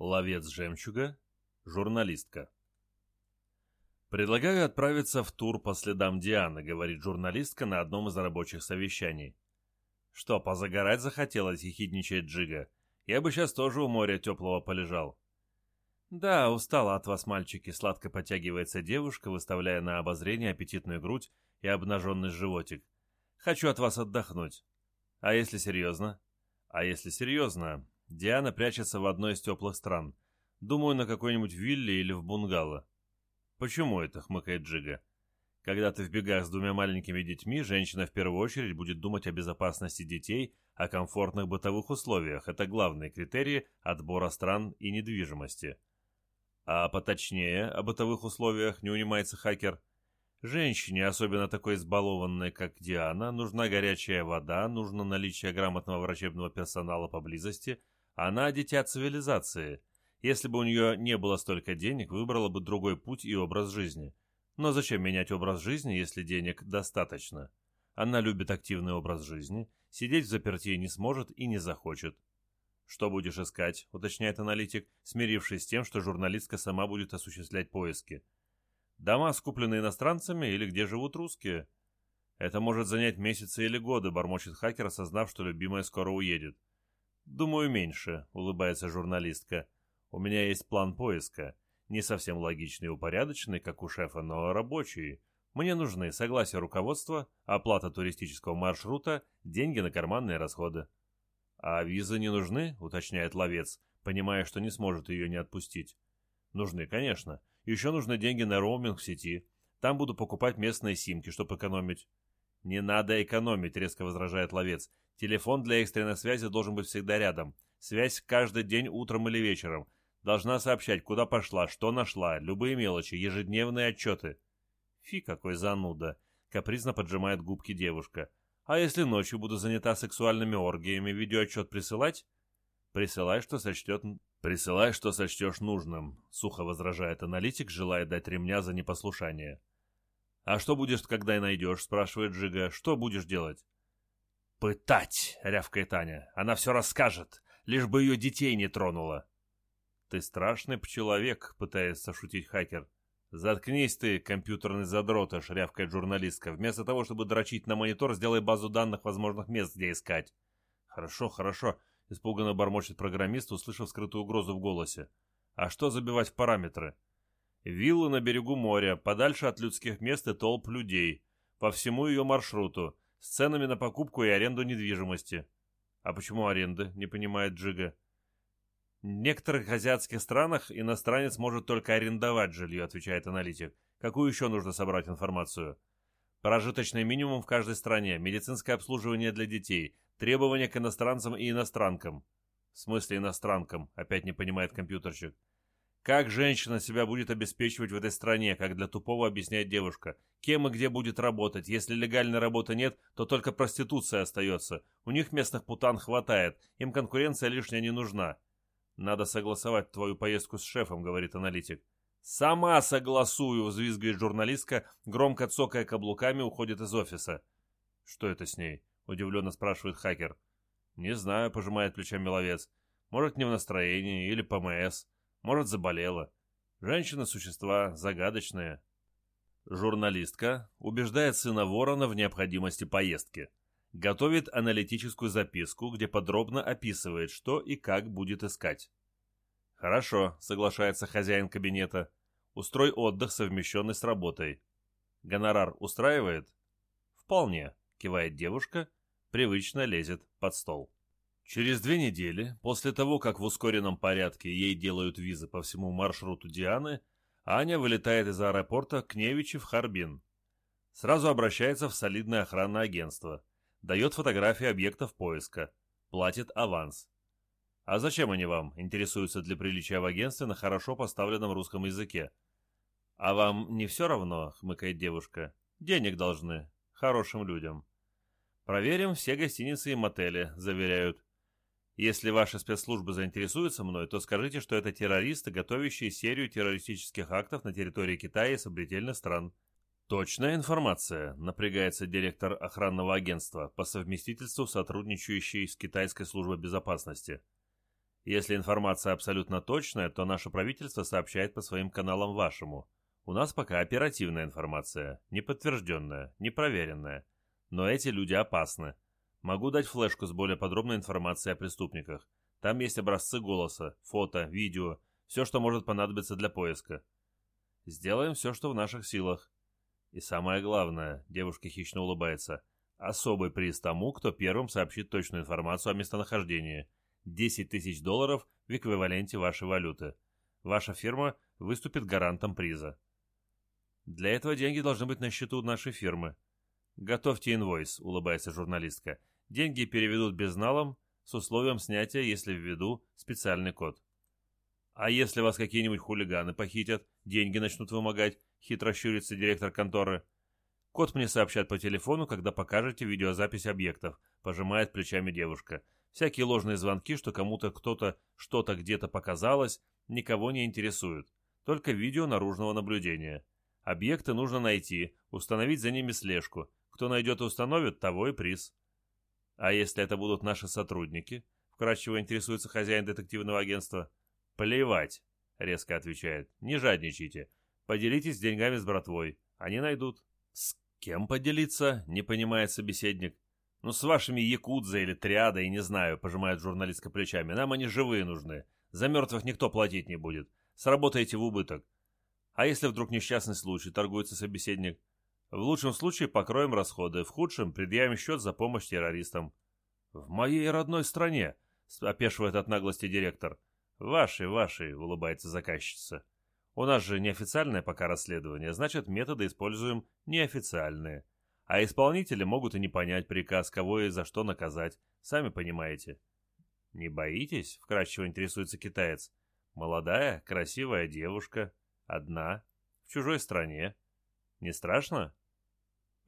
Ловец жемчуга, журналистка. «Предлагаю отправиться в тур по следам Дианы», — говорит журналистка на одном из рабочих совещаний. «Что, позагорать захотелось?» — ехидничает Джига. «Я бы сейчас тоже у моря теплого полежал». «Да, устала от вас, мальчики», — сладко потягивается девушка, выставляя на обозрение аппетитную грудь и обнаженный животик. «Хочу от вас отдохнуть». «А если серьезно?» «А если серьезно, Диана прячется в одной из теплых стран. Думаю, на какой-нибудь вилле или в бунгало. «Почему это?» — хмыкает Джига. «Когда ты в бегах с двумя маленькими детьми, женщина в первую очередь будет думать о безопасности детей, о комфортных бытовых условиях. Это главные критерии отбора стран и недвижимости». «А поточнее о бытовых условиях не унимается хакер?» Женщине, особенно такой избалованной, как Диана, нужна горячая вода, нужно наличие грамотного врачебного персонала поблизости – она дитя цивилизации. Если бы у нее не было столько денег, выбрала бы другой путь и образ жизни. Но зачем менять образ жизни, если денег достаточно? Она любит активный образ жизни, сидеть в заперти не сможет и не захочет. «Что будешь искать?» — уточняет аналитик, смирившись с тем, что журналистка сама будет осуществлять поиски. «Дома, скупленные иностранцами, или где живут русские?» «Это может занять месяцы или годы», — бормочет хакер, осознав, что любимая скоро уедет. «Думаю, меньше», — улыбается журналистка. «У меня есть план поиска. Не совсем логичный и упорядоченный, как у шефа, но рабочий. Мне нужны согласие руководства, оплата туристического маршрута, деньги на карманные расходы». «А визы не нужны?» — уточняет ловец, понимая, что не сможет ее не отпустить. «Нужны, конечно. Еще нужны деньги на роуминг в сети. Там буду покупать местные симки, чтобы экономить». «Не надо экономить», — резко возражает ловец. Телефон для экстренной связи должен быть всегда рядом. Связь каждый день утром или вечером. Должна сообщать, куда пошла, что нашла, любые мелочи, ежедневные отчеты. Фи, какой зануда. Капризно поджимает губки девушка. А если ночью буду занята сексуальными оргиями, видеоотчет присылать? Присылай, что сочтет... Присылай, что сочтешь нужным, сухо возражает аналитик, желая дать ремня за непослушание. А что будешь, когда и найдешь, спрашивает Джига. Что будешь делать? «Пытать!» — рявкает Аня. «Она все расскажет, лишь бы ее детей не тронула». «Ты страшный человек», — пытается шутить хакер. «Заткнись ты, компьютерный задротыш», — рявкает журналистка. «Вместо того, чтобы дрочить на монитор, сделай базу данных возможных мест, где искать». «Хорошо, хорошо», — испуганно бормочет программист, услышав скрытую угрозу в голосе. «А что забивать в параметры?» «Виллы на берегу моря, подальше от людских мест и толп людей, по всему ее маршруту, с ценами на покупку и аренду недвижимости. А почему аренды, не понимает Джига. В некоторых азиатских странах иностранец может только арендовать жилье, отвечает аналитик. Какую еще нужно собрать информацию? Прожиточный минимум в каждой стране, медицинское обслуживание для детей, требования к иностранцам и иностранкам. В смысле иностранкам, опять не понимает компьютерщик. Как женщина себя будет обеспечивать в этой стране, как для тупого объясняет девушка? Кем и где будет работать? Если легальной работы нет, то только проституция остается. У них местных путан хватает, им конкуренция лишняя не нужна. Надо согласовать твою поездку с шефом, говорит аналитик. «Сама согласую!» — взвизгивает журналистка, громко цокая каблуками, уходит из офиса. «Что это с ней?» — удивленно спрашивает хакер. «Не знаю», — пожимает плечами ловец. «Может, не в настроении или ПМС». Может, заболела. Женщина – существа загадочные. Журналистка убеждает сына Ворона в необходимости поездки. Готовит аналитическую записку, где подробно описывает, что и как будет искать. «Хорошо», — соглашается хозяин кабинета. «Устрой отдых, совмещенный с работой». «Гонорар устраивает?» «Вполне», — кивает девушка, привычно лезет под стол. Через две недели, после того, как в ускоренном порядке ей делают визы по всему маршруту Дианы, Аня вылетает из аэропорта Кневичи в Харбин. Сразу обращается в солидное охранное агентство, дает фотографии объектов поиска, платит аванс. «А зачем они вам?» – интересуются для приличия в агентстве на хорошо поставленном русском языке. «А вам не все равно?» – хмыкает девушка. «Денег должны. Хорошим людям». «Проверим все гостиницы и мотели», – заверяют. Если ваши спецслужбы заинтересуются мной, то скажите, что это террористы, готовящие серию террористических актов на территории Китая и сопредельных стран. Точная информация, напрягается директор охранного агентства, по совместительству сотрудничающий с китайской службой безопасности. Если информация абсолютно точная, то наше правительство сообщает по своим каналам вашему. У нас пока оперативная информация, не подтвержденная, не проверенная. Но эти люди опасны. Могу дать флешку с более подробной информацией о преступниках. Там есть образцы голоса, фото, видео, все, что может понадобиться для поиска. Сделаем все, что в наших силах. И самое главное, девушка хищно улыбается, особый приз тому, кто первым сообщит точную информацию о местонахождении. 10 тысяч долларов в эквиваленте вашей валюты. Ваша фирма выступит гарантом приза. Для этого деньги должны быть на счету нашей фирмы. Готовьте инвойс, улыбается журналистка. Деньги переведут безналом с условием снятия, если введу специальный код. А если вас какие-нибудь хулиганы похитят, деньги начнут вымогать, хитро щурится директор конторы. Код мне сообщат по телефону, когда покажете видеозапись объектов, пожимает плечами девушка. Всякие ложные звонки, что кому-то кто-то что-то где-то показалось, никого не интересуют. Только видео наружного наблюдения. Объекты нужно найти, установить за ними слежку. Кто найдет и установит, того и приз. А если это будут наши сотрудники? Вкратчиво интересуется хозяин детективного агентства. Плевать, резко отвечает. Не жадничайте. Поделитесь деньгами с братвой. Они найдут. С кем поделиться? Не понимает собеседник. Ну, с вашими якудза или триадой, не знаю, пожимает журналистка плечами. Нам они живые нужны. За мертвых никто платить не будет. Сработаете в убыток. А если вдруг несчастный случай, торгуется собеседник? В лучшем случае покроем расходы, в худшем предъявим счет за помощь террористам. В моей родной стране, опешивает от наглости директор. Ваши, ваши, улыбается заказчица. У нас же неофициальное пока расследование, значит, методы используем неофициальные. А исполнители могут и не понять приказ, кого и за что наказать, сами понимаете. «Не боитесь?» — вкратчиво интересуется китаец. «Молодая, красивая девушка, одна, в чужой стране. Не страшно?»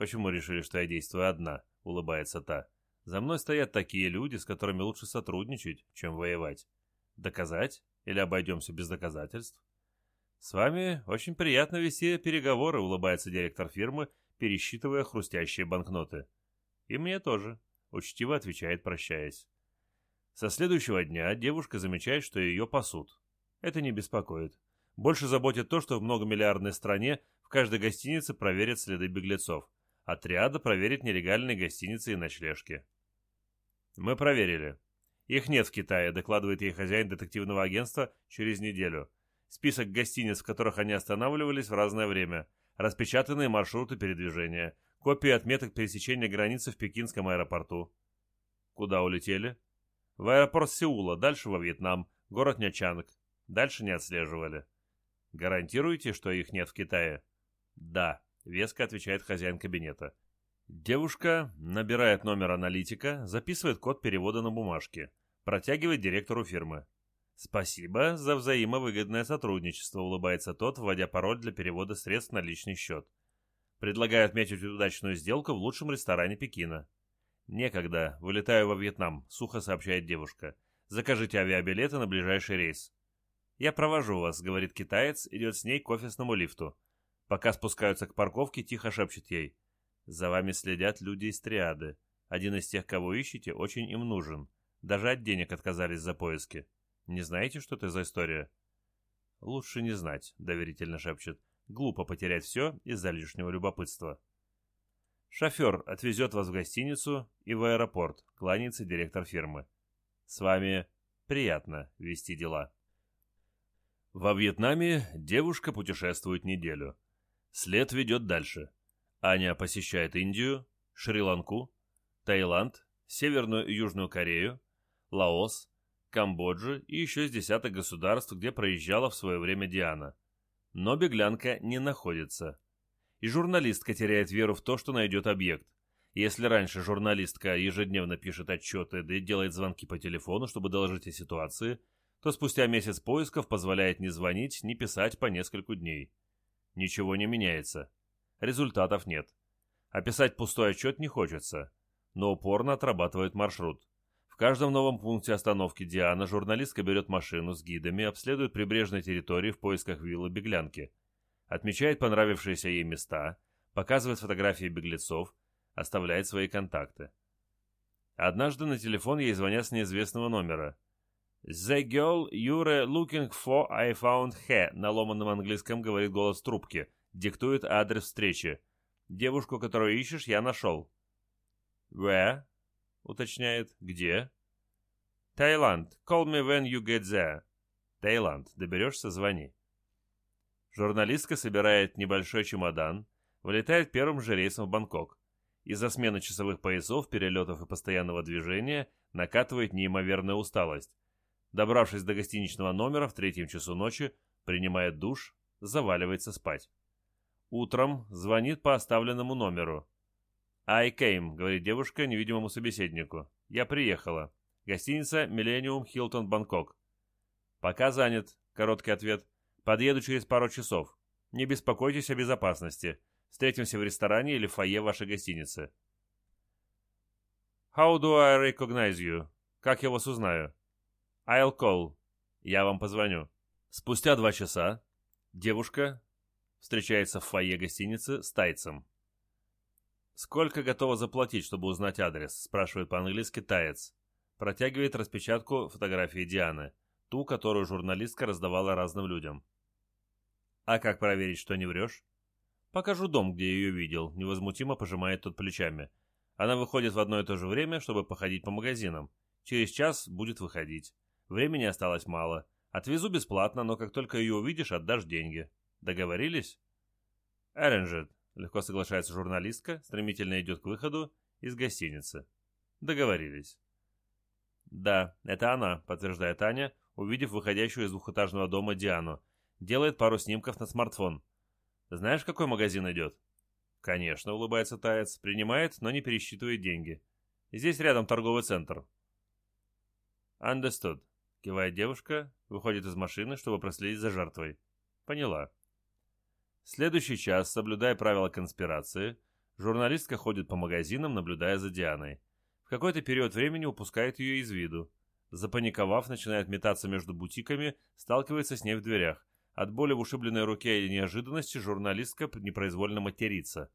«Почему решили, что я действую одна?» — улыбается та. «За мной стоят такие люди, с которыми лучше сотрудничать, чем воевать. Доказать? Или обойдемся без доказательств?» «С вами очень приятно вести переговоры», — улыбается директор фирмы, пересчитывая хрустящие банкноты. «И мне тоже», — учтиво отвечает, прощаясь. Со следующего дня девушка замечает, что ее пасут. Это не беспокоит. Больше заботит то, что в многомиллиардной стране в каждой гостинице проверят следы беглецов. Отряда проверит нелегальные гостиницы и ночлежки. Мы проверили. Их нет в Китае, докладывает ей хозяин детективного агентства через неделю. Список гостиниц, в которых они останавливались в разное время. Распечатанные маршруты передвижения. Копии отметок пересечения границы в Пекинском аэропорту. Куда улетели? В аэропорт Сеула, дальше во Вьетнам, город Нячанг. Дальше не отслеживали. Гарантируете, что их нет в Китае? Да, веско отвечает хозяин кабинета. Девушка набирает номер аналитика, записывает код перевода на бумажке, протягивает директору фирмы. «Спасибо за взаимовыгодное сотрудничество», — улыбается тот, вводя пароль для перевода средств на личный счет. «Предлагаю отметить удачную сделку в лучшем ресторане Пекина». «Некогда. Вылетаю во Вьетнам», — сухо сообщает девушка. «Закажите авиабилеты на ближайший рейс». «Я провожу вас», — говорит китаец, идет с ней к офисному лифту. Пока спускаются к парковке, тихо шепчет ей. «За вами следят люди из триады. Один из тех, кого ищете, очень им нужен. Даже от денег отказались за поиски». Не знаете, что это за история?» «Лучше не знать», — доверительно шепчет. «Глупо потерять все из-за лишнего любопытства». «Шофер отвезет вас в гостиницу и в аэропорт», — кланяется директор фирмы. «С вами приятно вести дела». Во Вьетнаме девушка путешествует неделю. След ведет дальше. Аня посещает Индию, Шри-Ланку, Таиланд, Северную и Южную Корею, Лаос, Камбоджи и еще с десяток государств, где проезжала в свое время Диана. Но беглянка не находится. И журналистка теряет веру в то, что найдет объект. Если раньше журналистка ежедневно пишет отчеты, да и делает звонки по телефону, чтобы доложить о ситуации, то спустя месяц поисков позволяет не звонить, не писать по нескольку дней. Ничего не меняется. Результатов нет. Описать пустой отчет не хочется, но упорно отрабатывает маршрут. В каждом новом пункте остановки Диана журналистка берет машину с гидами, обследует прибрежные территории в поисках виллы беглянки, отмечает понравившиеся ей места, показывает фотографии беглецов, оставляет свои контакты. Однажды на телефон ей звонят с неизвестного номера. «The girl you're looking for I found her», на ломаном английском говорит голос трубки. Диктует адрес встречи. «Девушку, которую ищешь, я нашел». «Where?» — уточняет. «Где?» «Таиланд. Call me when you get there». «Таиланд. Доберешься, звони». Журналистка собирает небольшой чемодан, вылетает первым же рейсом в Бангкок. Из-за смены часовых поясов, перелетов и постоянного движения накатывает неимоверная усталость. Добравшись до гостиничного номера в третьем часу ночи, принимает душ, заваливается спать. Утром звонит по оставленному номеру. «I came», — говорит девушка невидимому собеседнику. «Я приехала. Гостиница «Миллениум Хилтон Бангкок». «Пока занят», — короткий ответ. «Подъеду через пару часов. Не беспокойтесь о безопасности. Встретимся в ресторане или в фойе вашей гостиницы». «How do I recognize you?» «Как я вас узнаю?» I'll call. Я вам позвоню. Спустя два часа девушка встречается в фойе гостиницы с тайцем. «Сколько готова заплатить, чтобы узнать адрес?» – спрашивает по-английски таец. Протягивает распечатку фотографии Дианы, ту, которую журналистка раздавала разным людям. «А как проверить, что не врешь?» «Покажу дом, где ее видел», – невозмутимо пожимает тот плечами. Она выходит в одно и то же время, чтобы походить по магазинам. Через час будет выходить. Времени осталось мало. Отвезу бесплатно, но как только ее увидишь, отдашь деньги. Договорились? Эренджет, легко соглашается журналистка, стремительно идет к выходу из гостиницы. Договорились. Да, это она, подтверждает Аня, увидев выходящую из двухэтажного дома Диану. Делает пару снимков на смартфон. Знаешь, какой магазин идет? Конечно, улыбается Таец. Принимает, но не пересчитывает деньги. Здесь рядом торговый центр. Understood. Кивает девушка, выходит из машины, чтобы проследить за жертвой. Поняла. Следующий час, соблюдая правила конспирации, журналистка ходит по магазинам, наблюдая за Дианой. В какой-то период времени упускает ее из виду. Запаниковав, начинает метаться между бутиками, сталкивается с ней в дверях. От боли в ушибленной руке и неожиданности журналистка непроизвольно матерится.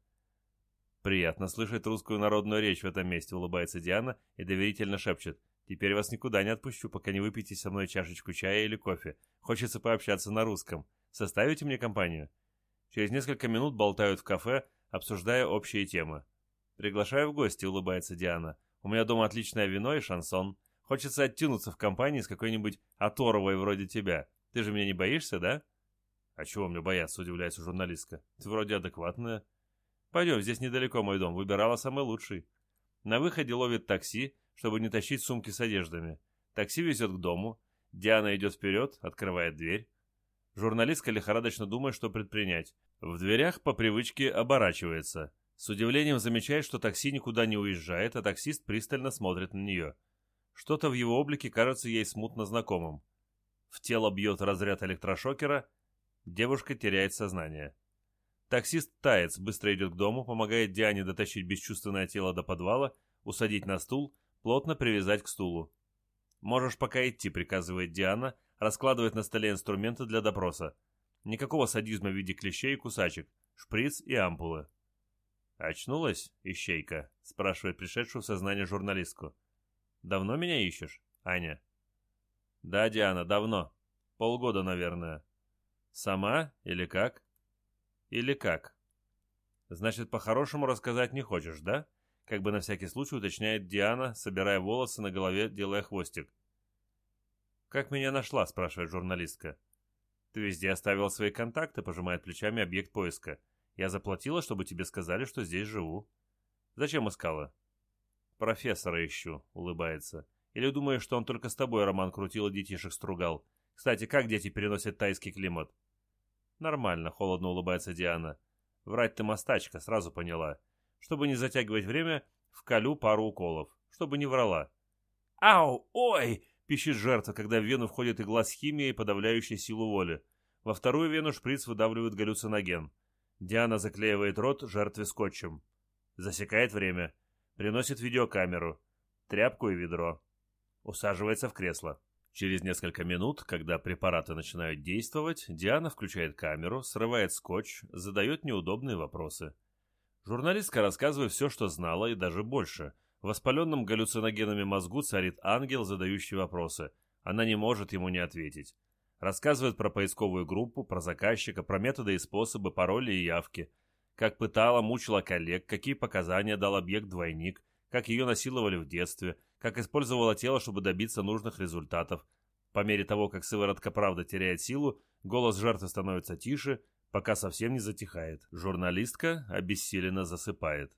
«Приятно слышать русскую народную речь в этом месте», — улыбается Диана и доверительно шепчет. Теперь вас никуда не отпущу, пока не выпьете со мной чашечку чая или кофе. Хочется пообщаться на русском. Составите мне компанию?» Через несколько минут болтают в кафе, обсуждая общие темы. «Приглашаю в гости», — улыбается Диана. «У меня дома отличное вино и шансон. Хочется оттянуться в компании с какой-нибудь оторвой вроде тебя. Ты же меня не боишься, да?» «А чего мне бояться?» — удивляется журналистка. «Ты вроде адекватная». «Пойдем, здесь недалеко мой дом. Выбирала самый лучший». На выходе ловит такси, чтобы не тащить сумки с одеждами. Такси везет к дому. Диана идет вперед, открывает дверь. Журналистка лихорадочно думает, что предпринять. В дверях по привычке оборачивается. С удивлением замечает, что такси никуда не уезжает, а таксист пристально смотрит на нее. Что-то в его облике кажется ей смутно знакомым. В тело бьет разряд электрошокера. Девушка теряет сознание. Таксист Таец быстро идет к дому, помогает Диане дотащить бесчувственное тело до подвала, усадить на стул плотно привязать к стулу. «Можешь пока идти», — приказывает Диана, раскладывает на столе инструменты для допроса. Никакого садизма в виде клещей и кусачек, шприц и ампулы. «Очнулась, ищейка?» — спрашивает пришедшую в сознание журналистку. «Давно меня ищешь, Аня?» «Да, Диана, давно. Полгода, наверное». «Сама или как?» «Или как?» «Значит, по-хорошему рассказать не хочешь, да?» Как бы на всякий случай уточняет Диана, собирая волосы на голове, делая хвостик. «Как меня нашла?» – спрашивает журналистка. «Ты везде оставил свои контакты», – пожимает плечами объект поиска. «Я заплатила, чтобы тебе сказали, что здесь живу». «Зачем искала?» «Профессора ищу», — улыбается. «Или думаешь, что он только с тобой роман крутил и детишек стругал? Кстати, как дети переносят тайский климат?» «Нормально», — холодно улыбается Диана. «Врать ты мастачка, сразу поняла. Чтобы не затягивать время, вколю пару уколов, чтобы не врала. «Ау! Ой!» – пищит жертва, когда в вену входит игла с химией, подавляющей силу воли. Во вторую вену шприц выдавливает галлюциноген. Диана заклеивает рот жертве скотчем. Засекает время. Приносит видеокамеру. Тряпку и ведро. Усаживается в кресло. Через несколько минут, когда препараты начинают действовать, Диана включает камеру, срывает скотч, задает неудобные вопросы. Журналистка рассказывает все, что знала, и даже больше. В воспаленном галлюциногенами мозгу царит ангел, задающий вопросы. Она не может ему не ответить. Рассказывает про поисковую группу, про заказчика, про методы и способы, пароли и явки. Как пытала, мучила коллег, какие показания дал объект-двойник, как ее насиловали в детстве, как использовала тело, чтобы добиться нужных результатов. По мере того, как сыворотка правда теряет силу, голос жертвы становится тише, пока совсем не затихает. Журналистка обессиленно засыпает.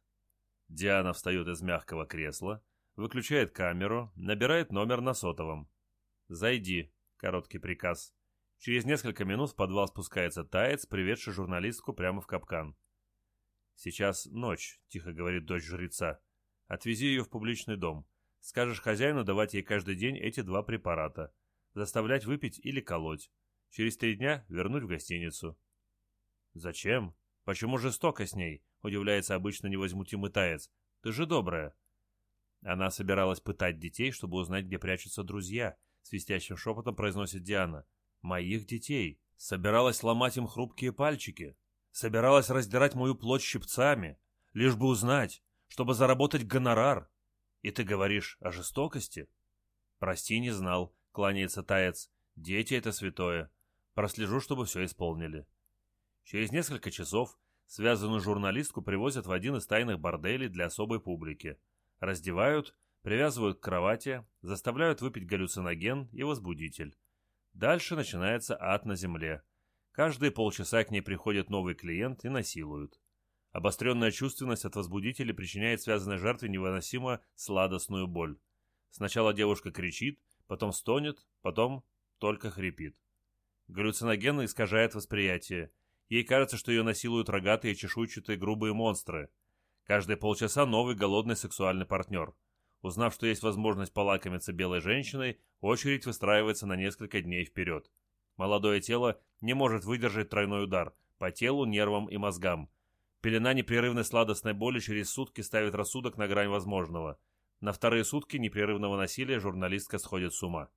Диана встает из мягкого кресла, выключает камеру, набирает номер на сотовом. «Зайди», — короткий приказ. Через несколько минут в подвал спускается таец, приведший журналистку прямо в капкан. «Сейчас ночь», — тихо говорит дочь жреца. «Отвези ее в публичный дом. Скажешь хозяину давать ей каждый день эти два препарата. Заставлять выпить или колоть. Через три дня вернуть в гостиницу». «Зачем? Почему жестоко с ней?» — удивляется обычно невозмутимый таец. «Ты же добрая». Она собиралась пытать детей, чтобы узнать, где прячутся друзья, свистящим шепотом произносит Диана. «Моих детей. Собиралась ломать им хрупкие пальчики. Собиралась раздирать мою плоть щипцами, лишь бы узнать, чтобы заработать гонорар. И ты говоришь о жестокости?» «Прости, не знал», — кланяется таец. «Дети — это святое. Прослежу, чтобы все исполнили». Через несколько часов связанную журналистку привозят в один из тайных борделей для особой публики. Раздевают, привязывают к кровати, заставляют выпить галлюциноген и возбудитель. Дальше начинается ад на земле. Каждые полчаса к ней приходит новый клиент и насилуют. Обостренная чувственность от возбудителей причиняет связанной жертве невыносимо сладостную боль. Сначала девушка кричит, потом стонет, потом только хрипит. Галлюциноген искажает восприятие. Ей кажется, что ее насилуют рогатые, чешуйчатые, грубые монстры. Каждые полчаса новый голодный сексуальный партнер. Узнав, что есть возможность полакомиться белой женщиной, очередь выстраивается на несколько дней вперед. Молодое тело не может выдержать тройной удар по телу, нервам и мозгам. Пелена непрерывной сладостной боли через сутки ставит рассудок на грань возможного. На вторые сутки непрерывного насилия журналистка сходит с ума.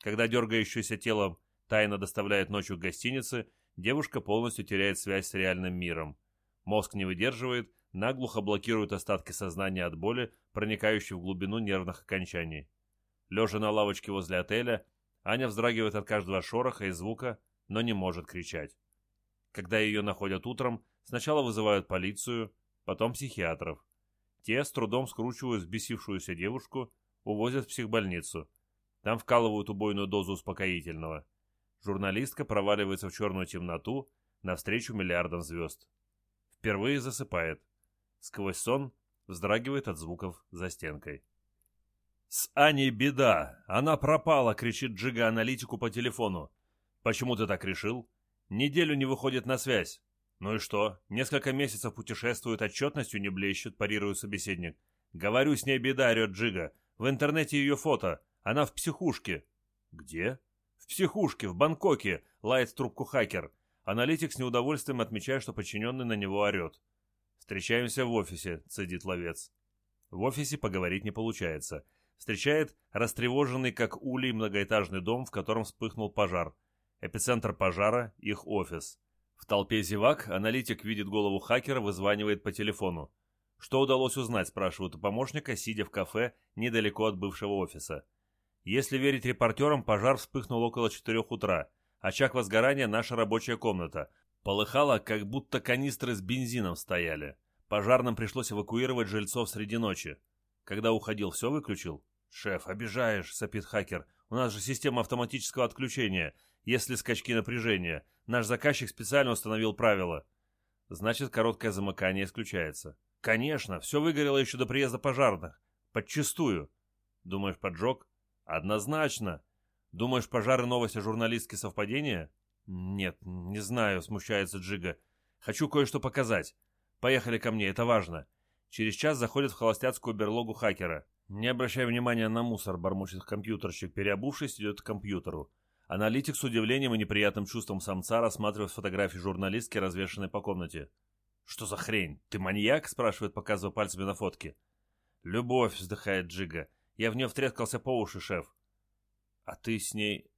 Когда дергающееся тело тайно доставляет ночью к гостинице, девушка полностью теряет связь с реальным миром. Мозг не выдерживает, наглухо блокирует остатки сознания от боли, проникающей в глубину нервных окончаний. Лежа на лавочке возле отеля, Аня вздрагивает от каждого шороха и звука, но не может кричать. Когда ее находят утром, сначала вызывают полицию, потом психиатров. Те с трудом скручивают взбесившуюся девушку, увозят в психбольницу. Там вкалывают убойную дозу успокоительного – журналистка проваливается в черную темноту навстречу миллиардам звезд. Впервые засыпает. Сквозь сон вздрагивает от звуков за стенкой. «С Аней беда! Она пропала!» — кричит Джига аналитику по телефону. «Почему ты так решил? Неделю не выходит на связь. Ну и что? Несколько месяцев путешествует, отчетностью не блещет», — парирует собеседник. «Говорю, с ней беда», — орет Джига. «В интернете ее фото. Она в психушке». «Где?» В психушке, в Бангкоке, лает трубку хакер. Аналитик с неудовольствием отмечает, что подчиненный на него орет. «Встречаемся в офисе», — цедит ловец. В офисе поговорить не получается. Встречает растревоженный, как улей, многоэтажный дом, в котором вспыхнул пожар. Эпицентр пожара — их офис. В толпе зевак аналитик видит голову хакера, вызванивает по телефону. «Что удалось узнать?» – спрашивают у помощника, сидя в кафе недалеко от бывшего офиса. Если верить репортерам, пожар вспыхнул около 4 утра. Очаг возгорания – наша рабочая комната. Полыхало, как будто канистры с бензином стояли. Пожарным пришлось эвакуировать жильцов среди ночи. Когда уходил, все выключил? «Шеф, обижаешь», — сопит хакер. «У нас же система автоматического отключения, если скачки напряжения. Наш заказчик специально установил правила». Значит, короткое замыкание исключается. «Конечно, все выгорело еще до приезда пожарных. Подчистую». «Думаешь, поджог?» «Однозначно. Думаешь, пожары новости журналистки совпадения?» «Нет, не знаю», — смущается Джига. «Хочу кое-что показать. Поехали ко мне, это важно». Через час заходит в холостяцкую берлогу хакера. Не обращая внимания на мусор, бормочет компьютерщик, переобувшись, идет к компьютеру. Аналитик с удивлением и неприятным чувством самца рассматривает фотографии журналистки, развешанные по комнате. «Что за хрень? Ты маньяк?» – спрашивает, показывая пальцами на фотке. «Любовь», – вздыхает Джига. Я в нее втрескался по уши, шеф. А ты с ней...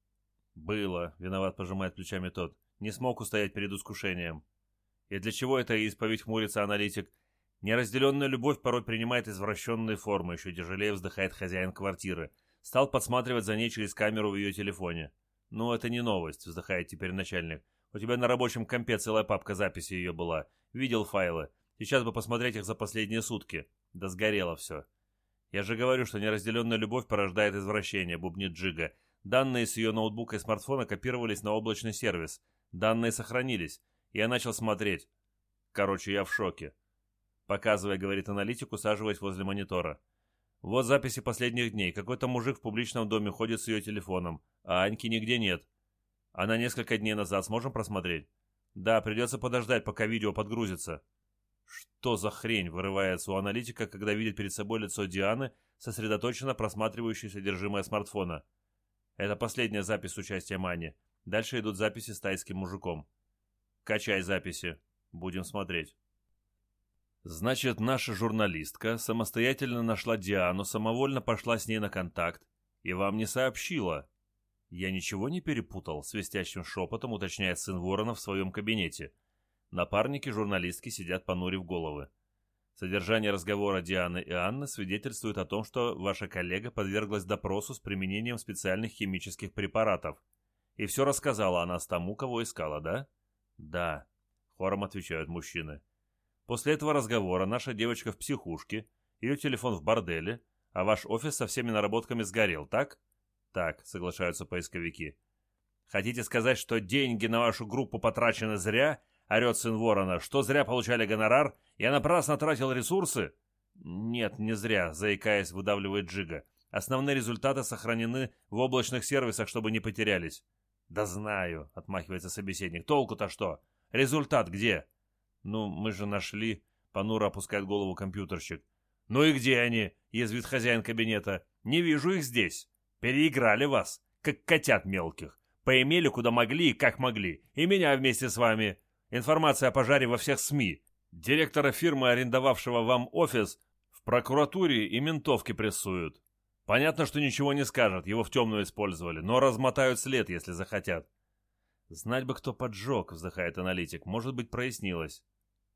Было, виноват пожимает плечами тот. Не смог устоять перед искушением. И для чего это исповедь хмурится аналитик? Неразделенная любовь порой принимает извращенные формы, еще тяжелее вздыхает хозяин квартиры. Стал подсматривать за ней через камеру в ее телефоне. «Ну, это не новость», — вздыхает теперь начальник. «У тебя на рабочем компе целая папка записи ее была. Видел файлы. Сейчас бы посмотреть их за последние сутки. Да сгорело все». «Я же говорю, что неразделенная любовь порождает извращение», — бубнит Джига. Данные с ее ноутбука и смартфона копировались на облачный сервис. Данные сохранились. Я начал смотреть. Короче, я в шоке. Показывая, говорит аналитик, усаживаясь возле монитора. Вот записи последних дней. Какой-то мужик в публичном доме ходит с ее телефоном, а Аньки нигде нет. А на несколько дней назад сможем просмотреть? Да, придется подождать, пока видео подгрузится. Что за хрень вырывается у аналитика, когда видит перед собой лицо Дианы, сосредоточенно просматривающей содержимое смартфона? Это последняя запись с участием Ани. Дальше идут записи с тайским мужиком. Качай записи. Будем смотреть. Значит, наша журналистка самостоятельно нашла Диану, самовольно пошла с ней на контакт и вам не сообщила. Я ничего не перепутал, свистящим шепотом уточняет сын Ворона в своем кабинете. Напарники журналистки сидят понурив головы. Содержание разговора Дианы и Анны свидетельствует о том, что ваша коллега подверглась допросу с применением специальных химических препаратов. И все рассказала она с тому, кого искала, да? Да, хором отвечают мужчины. После этого разговора наша девочка в психушке, ее телефон в борделе, а ваш офис со всеми наработками сгорел, так? Так, соглашаются поисковики. Хотите сказать, что деньги на вашу группу потрачены зря? Орет сын ворона. Что зря получали гонорар? Я напрасно тратил ресурсы? Нет, не зря, заикаясь, выдавливает Джига. Основные результаты сохранены в облачных сервисах, чтобы не потерялись. Да знаю, отмахивается собеседник. Толку-то что? Результат где? «Ну, мы же нашли...» — понуро опускает голову компьютерщик. «Ну и где они?» — язвит хозяин кабинета. «Не вижу их здесь. Переиграли вас, как котят мелких. Поимели куда могли и как могли. И меня вместе с вами. Информация о пожаре во всех СМИ. Директора фирмы, арендовавшего вам офис, в прокуратуре и ментовке прессуют. Понятно, что ничего не скажут, его в темную использовали, но размотают след, если захотят. Знать бы, кто поджег, вздыхает аналитик. Может быть, прояснилось.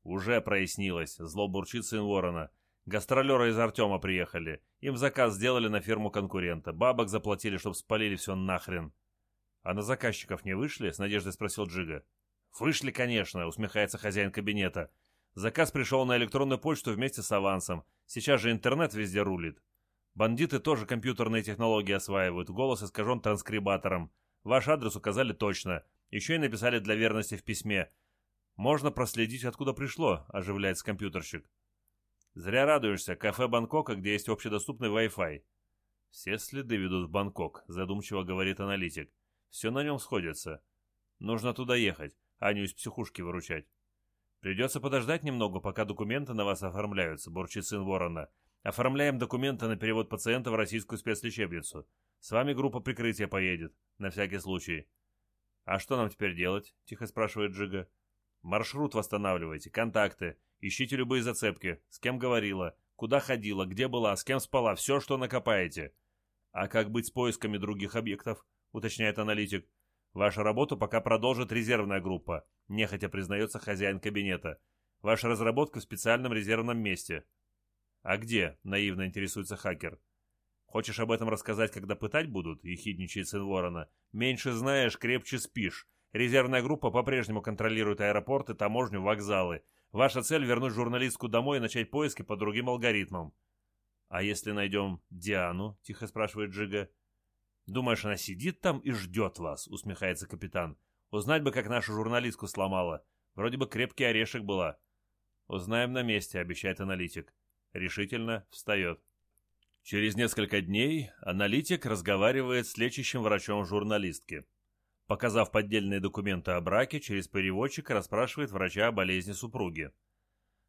Уже прояснилось, зло бурчит сын ворона. Гастролеры из Артема приехали. Им заказ сделали на фирму конкурента. Бабок заплатили, чтоб спалили все нахрен. А на заказчиков не вышли? С надеждой спросил Джига. Вышли, конечно, усмехается хозяин кабинета. Заказ пришел на электронную почту вместе с авансом. Сейчас же интернет везде рулит. Бандиты тоже компьютерные технологии осваивают. Голос искажен транскрибатором. Ваш адрес указали точно. Еще и написали для верности в письме. Можно проследить, откуда пришло, оживляется компьютерщик. Зря радуешься, кафе Бангкока, где есть общедоступный Wi-Fi. Все следы ведут в Бангкок, задумчиво говорит аналитик. Все на нем сходится. Нужно туда ехать, Аню из психушки выручать. Придется подождать немного, пока документы на вас оформляются, бурчит сын Ворона. Оформляем документы на перевод пациента в российскую спецлечебницу. С вами группа прикрытия поедет, на всякий случай. «А что нам теперь делать?» — тихо спрашивает Джига. «Маршрут восстанавливайте, контакты, ищите любые зацепки, с кем говорила, куда ходила, где была, с кем спала, все, что накопаете». «А как быть с поисками других объектов?» — уточняет аналитик. «Вашу работу пока продолжит резервная группа», — нехотя признается хозяин кабинета. «Ваша разработка в специальном резервном месте». «А где?» — наивно интересуется хакер. Хочешь об этом рассказать, когда пытать будут?» — ехидничает сын Ворона. «Меньше знаешь, крепче спишь. Резервная группа по-прежнему контролирует аэропорты, таможню, вокзалы. Ваша цель — вернуть журналистку домой и начать поиски по другим алгоритмам». «А если найдем Диану?» — тихо спрашивает Джига. «Думаешь, она сидит там и ждет вас?» — усмехается капитан. «Узнать бы, как нашу журналистку сломала. Вроде бы крепкий орешек была». «Узнаем на месте», — обещает аналитик. Решительно встает. Через несколько дней аналитик разговаривает с лечащим врачом журналистки. Показав поддельные документы о браке, через переводчика расспрашивает врача о болезни супруги.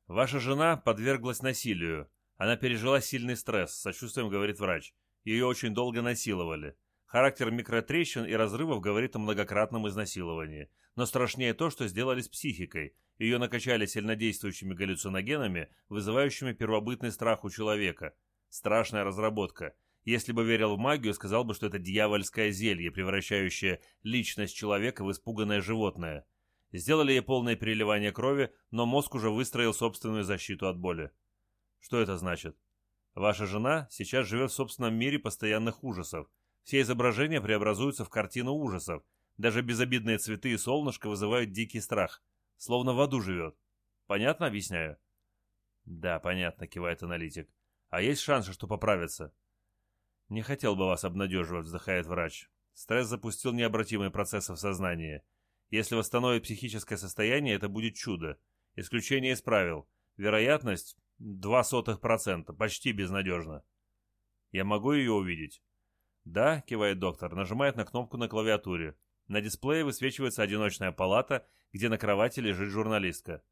«Ваша жена подверглась насилию. Она пережила сильный стресс», — сочувствием говорит врач. «Ее очень долго насиловали. Характер микротрещин и разрывов говорит о многократном изнасиловании. Но страшнее то, что сделали с психикой. Ее накачали сильнодействующими галлюциногенами, вызывающими первобытный страх у человека — Страшная разработка. Если бы верил в магию, сказал бы, что это дьявольское зелье, превращающее личность человека в испуганное животное. Сделали ей полное переливание крови, но мозг уже выстроил собственную защиту от боли. Что это значит? Ваша жена сейчас живет в собственном мире постоянных ужасов. Все изображения преобразуются в картину ужасов. Даже безобидные цветы и солнышко вызывают дикий страх. Словно в аду живет. Понятно объясняю? Да, понятно, кивает аналитик. А есть шансы, что поправится? Не хотел бы вас обнадеживать, вздыхает врач. Стресс запустил необратимые процессы в сознании. Если восстановит психическое состояние, это будет чудо. Исключение из правил. Вероятность Два сотых процента. Почти безнадежно. Я могу ее увидеть? Да, кивает доктор, нажимает на кнопку на клавиатуре. На дисплее высвечивается одиночная палата, где на кровати лежит журналистка.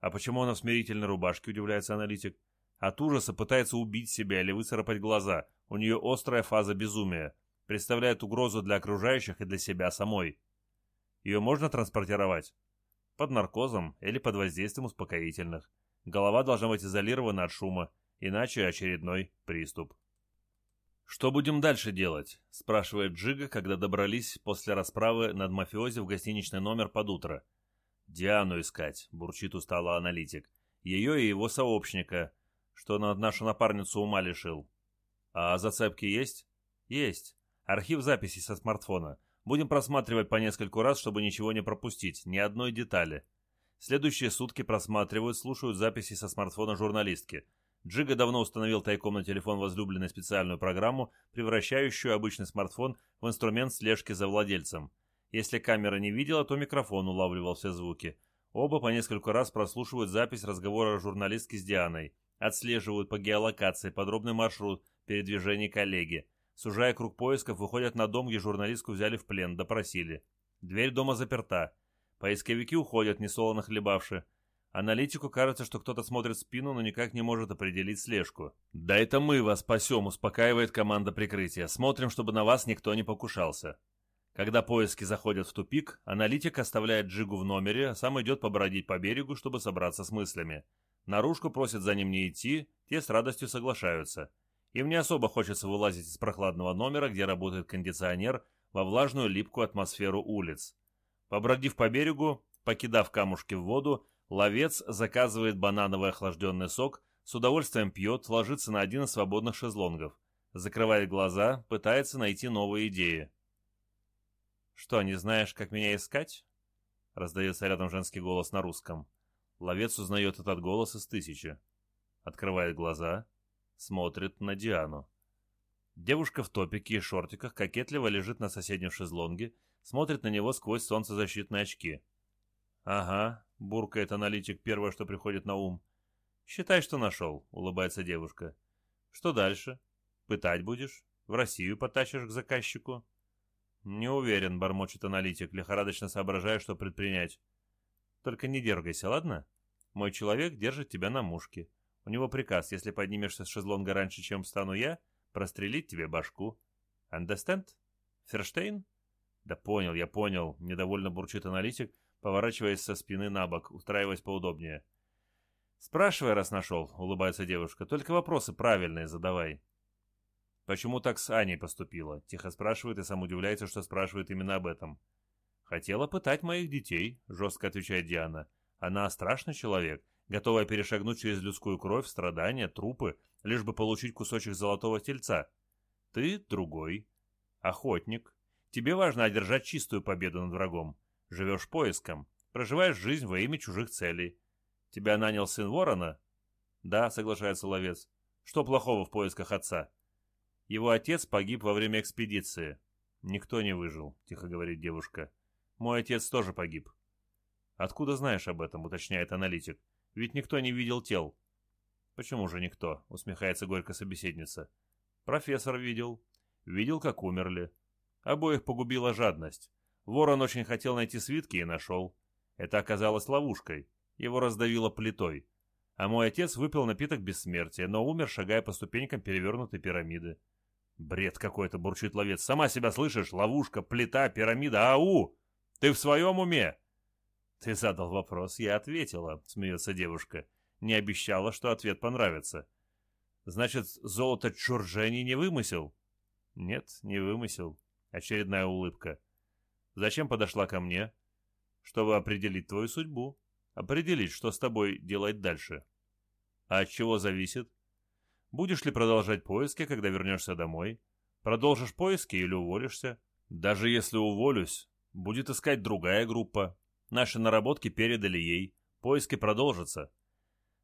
А почему она в смирительной рубашке, удивляется аналитик. От ужаса пытается убить себя или выцарапать глаза. У нее острая фаза безумия. Представляет угрозу для окружающих и для себя самой. Ее можно транспортировать? Под наркозом или под воздействием успокоительных. Голова должна быть изолирована от шума, иначе очередной приступ. «Что будем дальше делать?» – спрашивает Джига, когда добрались после расправы над мафиози в гостиничный номер под утро. «Диану искать», – бурчит устало аналитик. «Ее и его сообщника, что над нашу напарницу ума лишил». «А зацепки есть?» «Есть. Архив записей со смартфона. Будем просматривать по нескольку раз, чтобы ничего не пропустить, ни одной детали». Следующие сутки просматривают, слушают записи со смартфона журналистки. Джига давно установил тайком на телефон возлюбленной специальную программу, превращающую обычный смартфон в инструмент слежки за владельцем. Если камера не видела, то микрофон улавливал все звуки. Оба по несколько раз прослушивают запись разговора журналистки с Дианой, отслеживают по геолокации подробный маршрут передвижений коллеги. Сужая круг поисков, выходят на дом, где журналистку взяли в плен, допросили. Дверь дома заперта. Поисковики уходят, несолоно хлебавши. Аналитику кажется, что кто-то смотрит спину, но никак не может определить слежку. «Да это мы вас спасем», — успокаивает команда прикрытия. «Смотрим, чтобы на вас никто не покушался». Когда поиски заходят в тупик, аналитик оставляет Джигу в номере, а сам идет побродить по берегу, чтобы собраться с мыслями. Наружку просят за ним не идти, те с радостью соглашаются. Им не особо хочется вылазить из прохладного номера, где работает кондиционер, во влажную липкую атмосферу улиц. Побродив по берегу, покидав камушки в воду, ловец заказывает банановый охлажденный сок, с удовольствием пьет, ложится на один из свободных шезлонгов, закрывает глаза, пытается найти новые идеи. «Что, не знаешь, как меня искать?» Раздается рядом женский голос на русском. Ловец узнает этот голос из тысячи. Открывает глаза, смотрит на Диану. Девушка в топике и шортиках кокетливо лежит на соседнем шезлонге, смотрит на него сквозь солнцезащитные очки. «Ага», — буркает аналитик первое, что приходит на ум. «Считай, что нашел», — улыбается девушка. «Что дальше? Пытать будешь? В Россию потащишь к заказчику?» «Не уверен», — бормочет аналитик, лихорадочно соображая, что предпринять. «Только не дергайся, ладно? Мой человек держит тебя на мушке. У него приказ, если поднимешься с шезлонга раньше, чем встану я, прострелить тебе башку. Understand? Ферштейн?» «Да понял, я понял», — недовольно бурчит аналитик, поворачиваясь со спины на бок, устраиваясь поудобнее. «Спрашивай, раз нашел», — улыбается девушка. «Только вопросы правильные задавай». «Почему так с Аней поступила?» — тихо спрашивает и сам удивляется, что спрашивает именно об этом. «Хотела пытать моих детей», — жестко отвечает Диана. «Она страшный человек, готовая перешагнуть через людскую кровь, страдания, трупы, лишь бы получить кусочек золотого тельца. Ты другой. Охотник, Тебе важно одержать чистую победу над врагом. Живешь поиском, проживаешь жизнь во имя чужих целей. Тебя нанял сын ворона? Да, соглашается ловец. Что плохого в поисках отца? Его отец погиб во время экспедиции. Никто не выжил, тихо говорит девушка. Мой отец тоже погиб. Откуда знаешь об этом, уточняет аналитик. Ведь никто не видел тел. Почему же никто? усмехается горько собеседница. Профессор видел. Видел, как умерли. Обоих погубила жадность. Ворон очень хотел найти свитки и нашел. Это оказалось ловушкой. Его раздавило плитой. А мой отец выпил напиток бессмертия, но умер, шагая по ступенькам перевернутой пирамиды. Бред какой-то, бурчит ловец. Сама себя слышишь? Ловушка, плита, пирамида. Ау! Ты в своем уме? Ты задал вопрос, я ответила, смеется девушка. Не обещала, что ответ понравится. Значит, золото Чуржени не вымысел? Нет, не вымысел. Очередная улыбка. Зачем подошла ко мне? Чтобы определить твою судьбу. Определить, что с тобой делать дальше. А от чего зависит? Будешь ли продолжать поиски, когда вернешься домой? Продолжишь поиски или уволишься? Даже если уволюсь, будет искать другая группа. Наши наработки передали ей. Поиски продолжатся.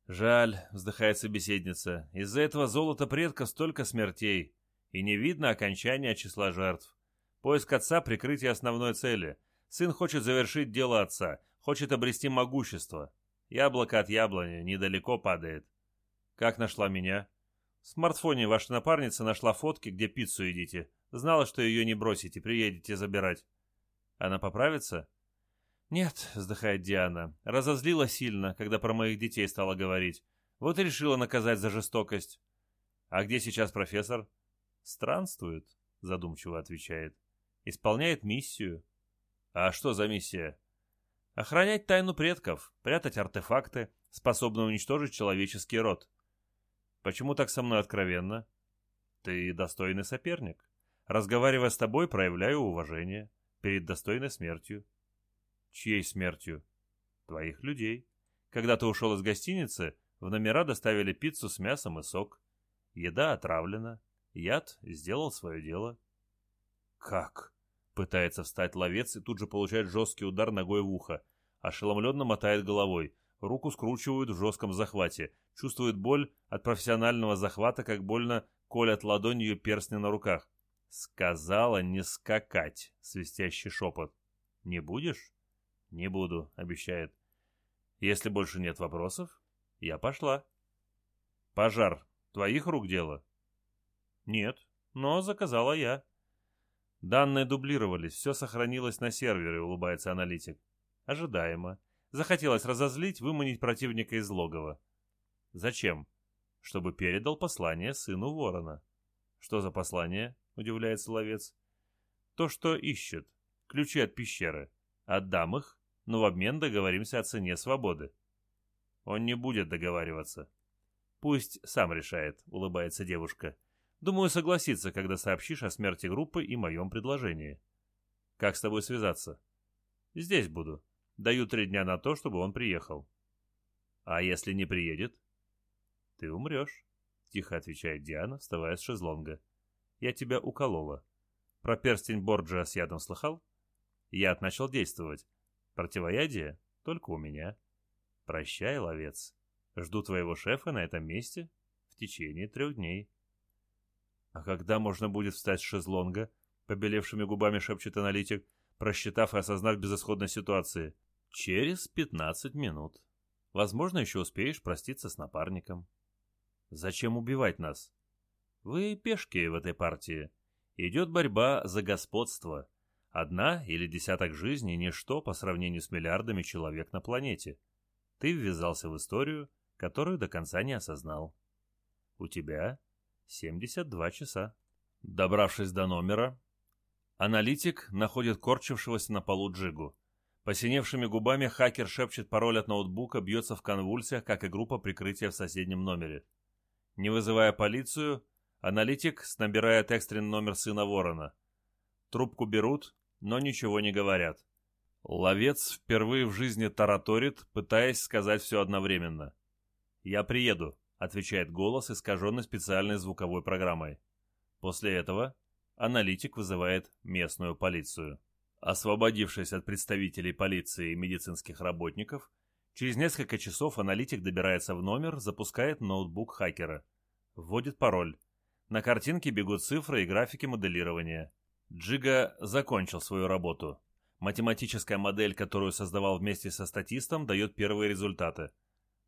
Жаль, вздыхает собеседница, из-за этого золота предков столько смертей, и не видно окончания числа жертв. Поиск отца — прикрытие основной цели. Сын хочет завершить дело отца, хочет обрести могущество. Яблоко от яблони недалеко падает. Как нашла меня? В смартфоне ваша напарница нашла фотки, где пиццу едите. Знала, что ее не бросите, приедете забирать. Она поправится? «Нет», — вздыхает Диана, — разозлила сильно, когда про моих детей стала говорить. Вот и решила наказать за жестокость. «А где сейчас профессор?» «Странствует», — задумчиво отвечает. «Исполняет миссию». «А что за миссия?» «Охранять тайну предков, прятать артефакты, способные уничтожить человеческий род». «Почему так со мной откровенно?» «Ты достойный соперник. Разговаривая с тобой, проявляю уважение. Перед достойной смертью». Чьей смертью? Твоих людей. Когда ты ушел из гостиницы, в номера доставили пиццу с мясом и сок. Еда отравлена. Яд сделал свое дело. Как? Пытается встать ловец и тут же получает жесткий удар ногой в ухо. Ошеломленно мотает головой. Руку скручивают в жестком захвате. Чувствует боль от профессионального захвата, как больно колят ладонью перстни на руках. «Сказала не скакать», — свистящий шепот. «Не будешь?» «Не буду», — обещает. «Если больше нет вопросов, я пошла». «Пожар. Твоих рук дело?» «Нет, но заказала я». Данные дублировались, все сохранилось на сервере, улыбается аналитик. Ожидаемо. Захотелось разозлить, выманить противника из логова. Зачем? Чтобы передал послание сыну ворона. Что за послание? Удивляется ловец. То, что ищет. Ключи от пещеры. Отдам их, но в обмен договоримся о цене свободы. Он не будет договариваться. Пусть сам решает, улыбается девушка. Думаю, согласится, когда сообщишь о смерти группы и моем предложении. Как с тобой связаться? Здесь буду. Даю три дня на то, чтобы он приехал. А если не приедет? Ты умрешь, тихо отвечает Диана, вставая с шезлонга. Я тебя уколола. Про перстень Борджиа с ядом слыхал? Яд начал действовать. Противоядие только у меня. Прощай, ловец. Жду твоего шефа на этом месте в течение трех дней. А когда можно будет встать с шезлонга? Побелевшими губами шепчет аналитик, просчитав и осознав безысходность ситуации. Через пятнадцать минут. Возможно, еще успеешь проститься с напарником. Зачем убивать нас? Вы пешки в этой партии. Идет борьба за господство. Одна или десяток жизней – ничто по сравнению с миллиардами человек на планете. Ты ввязался в историю, которую до конца не осознал. У тебя 72 часа. Добравшись до номера, аналитик находит корчившегося на полу Джигу. Посиневшими губами хакер шепчет пароль от ноутбука, бьется в конвульсиях, как и группа прикрытия в соседнем номере. Не вызывая полицию, аналитик набирает экстренный номер сына Ворона. Трубку берут, но ничего не говорят. Ловец впервые в жизни тараторит, пытаясь сказать все одновременно. «Я приеду», — отвечает голос, искаженный специальной звуковой программой. После этого аналитик вызывает местную полицию. Освободившись от представителей полиции и медицинских работников, через несколько часов аналитик добирается в номер, запускает ноутбук хакера. Вводит пароль. На картинке бегут цифры и графики моделирования. Джига закончил свою работу. Математическая модель, которую создавал вместе со статистом, дает первые результаты.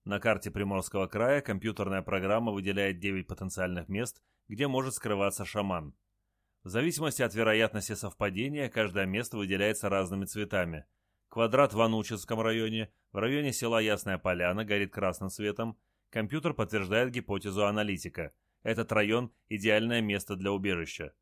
На карте Приморского края компьютерная программа выделяет 9 потенциальных мест, где может скрываться шаман. В зависимости от вероятности совпадения, каждое место выделяется разными цветами. Квадрат в Анучинском районе, в районе села Ясная Поляна горит красным цветом. Компьютер подтверждает гипотезу аналитика. Этот район – идеальное место для убежища.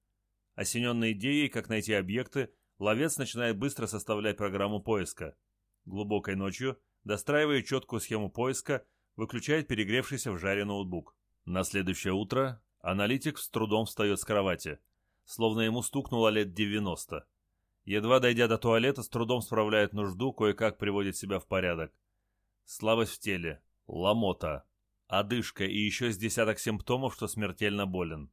Осененный идеей, как найти объекты, ловец начинает быстро составлять программу поиска. Глубокой ночью, достраивая четкую схему поиска, выключает перегревшийся в жаре ноутбук. На следующее утро аналитик с трудом встает с кровати, словно ему стукнуло лет 90. Едва дойдя до туалета, с трудом справляет нужду, кое-как приводит себя в порядок. Слабость в теле, ломота. Одышка и еще с десяток симптомов, что смертельно болен.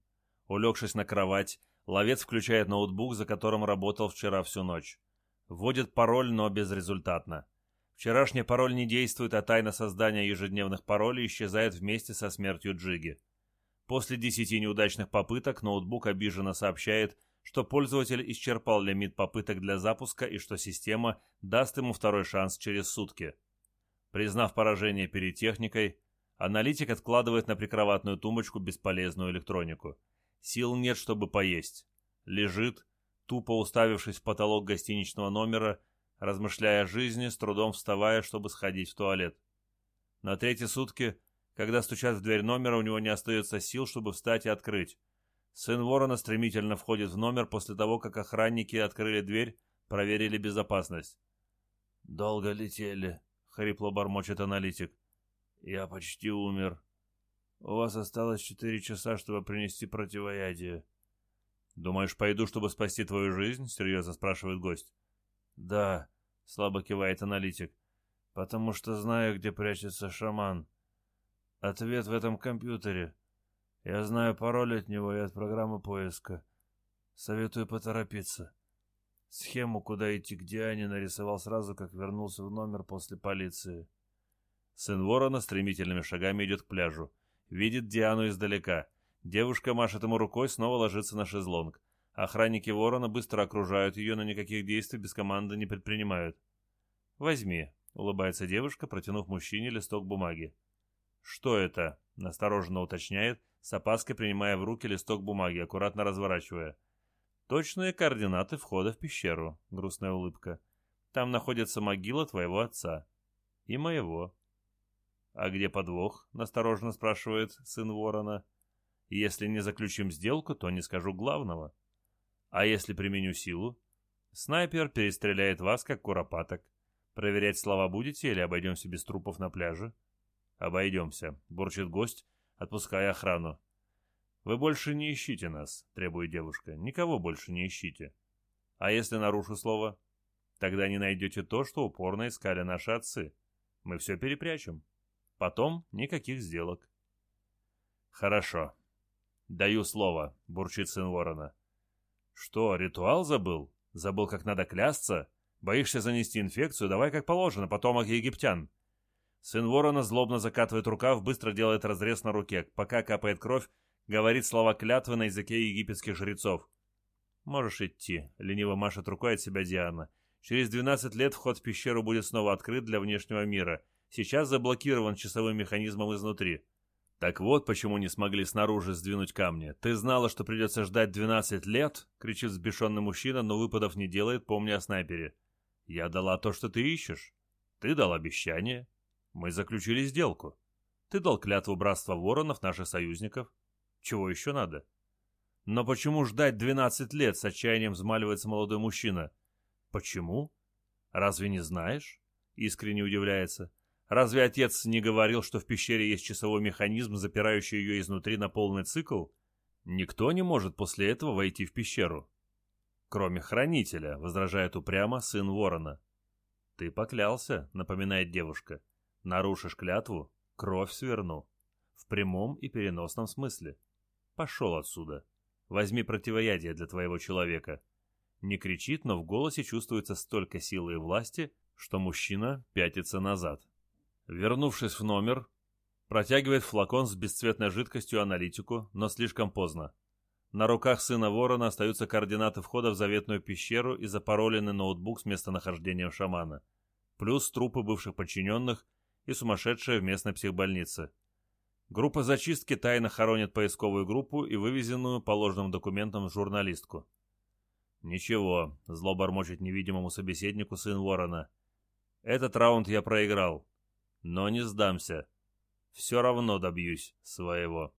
Улегшись на кровать, ловец включает ноутбук, за которым работал вчера всю ночь. Вводит пароль, но безрезультатно. Вчерашний пароль не действует, а тайна создания ежедневных паролей исчезает вместе со смертью Джиги. После десяти неудачных попыток ноутбук обиженно сообщает, что пользователь исчерпал лимит попыток для запуска и что система даст ему второй шанс через сутки. Признав поражение перед техникой, аналитик откладывает на прикроватную тумбочку бесполезную электронику. Сил нет, чтобы поесть. Лежит, тупо уставившись в потолок гостиничного номера, размышляя о жизни, с трудом вставая, чтобы сходить в туалет. На третьи сутки, когда стучат в дверь номера, у него не остается сил, чтобы встать и открыть. Сын ворона стремительно входит в номер после того, как охранники открыли дверь, проверили безопасность. «Долго летели», — хрипло бормочет аналитик. «Я почти умер. У вас осталось четыре часа, чтобы принести противоядие». «Думаешь, пойду, чтобы спасти твою жизнь?» — серьезно спрашивает гость. «Да», — слабо кивает аналитик, — «потому что знаю, где прячется шаман. Ответ в этом компьютере. Я знаю пароль от него и от программы поиска. Советую поторопиться». Схему, куда идти к Диане, нарисовал сразу, как вернулся в номер после полиции. Сын ворона стремительными шагами идет к пляжу. Видит Диану издалека. Девушка машет ему рукой, снова ложится на шезлонг. Охранники ворона быстро окружают ее, но никаких действий без команды не предпринимают. «Возьми», — улыбается девушка, протянув мужчине листок бумаги. «Что это?» — настороженно уточняет, с опаской принимая в руки листок бумаги, аккуратно разворачивая. «Точные координаты входа в пещеру», — грустная улыбка. «Там находится могила твоего отца. И моего». «А где подвох?» — настороженно спрашивает сын ворона. «Если не заключим сделку, то не скажу главного». «А если применю силу?» «Снайпер перестреляет вас, как куропаток. Проверять слова будете или обойдемся без трупов на пляже?» «Обойдемся», — бурчит гость, отпуская охрану. «Вы больше не ищите нас», — требует девушка. «Никого больше не ищите». «А если нарушу слово?» «Тогда не найдете то, что упорно искали наши отцы. Мы все перепрячем». Потом никаких сделок. Хорошо. Даю слово, бурчит сын ворона. Что, ритуал забыл? Забыл, как надо клясться? Боишься занести инфекцию? Давай как положено, потомок египтян. Сын ворона злобно закатывает рукав, быстро делает разрез на руке. Пока капает кровь, говорит слова клятвы на языке египетских жрецов. «Можешь идти», — лениво машет рукой от себя Диана. «Через двенадцать лет вход в пещеру будет снова открыт для внешнего мира сейчас заблокирован часовым механизмом изнутри. Так вот, почему не смогли снаружи сдвинуть камни. Ты знала, что придется ждать 12 лет? кричит взбешенный мужчина, но выпадов не делает, помня о снайпере. Я дала то, что ты ищешь. Ты дал обещание. Мы заключили сделку. Ты дал клятву братства воронов, наших союзников. Чего еще надо? Но почему ждать 12 лет, с отчаянием взмаливается молодой мужчина? Почему? Разве не знаешь? Искренне удивляется. Разве отец не говорил, что в пещере есть часовой механизм, запирающий ее изнутри на полный цикл? Никто не может после этого войти в пещеру. Кроме хранителя, возражает упрямо сын ворона. Ты поклялся, напоминает девушка. Нарушишь клятву, кровь сверну. В прямом и переносном смысле. Пошел отсюда. Возьми противоядие для твоего человека. Не кричит, но в голосе чувствуется столько силы и власти, что мужчина пятится назад. Вернувшись в номер, протягивает флакон с бесцветной жидкостью аналитику, но слишком поздно. На руках сына ворона остаются координаты входа в заветную пещеру и запароленный ноутбук с местонахождением шамана. Плюс трупы бывших подчиненных и сумасшедшая в местной психбольнице. Группа зачистки тайно хоронит поисковую группу и вывезенную по ложным документам журналистку. «Ничего», — зло бормочет невидимому собеседнику сын ворона. «Этот раунд я проиграл но не сдамся. Все равно добьюсь своего.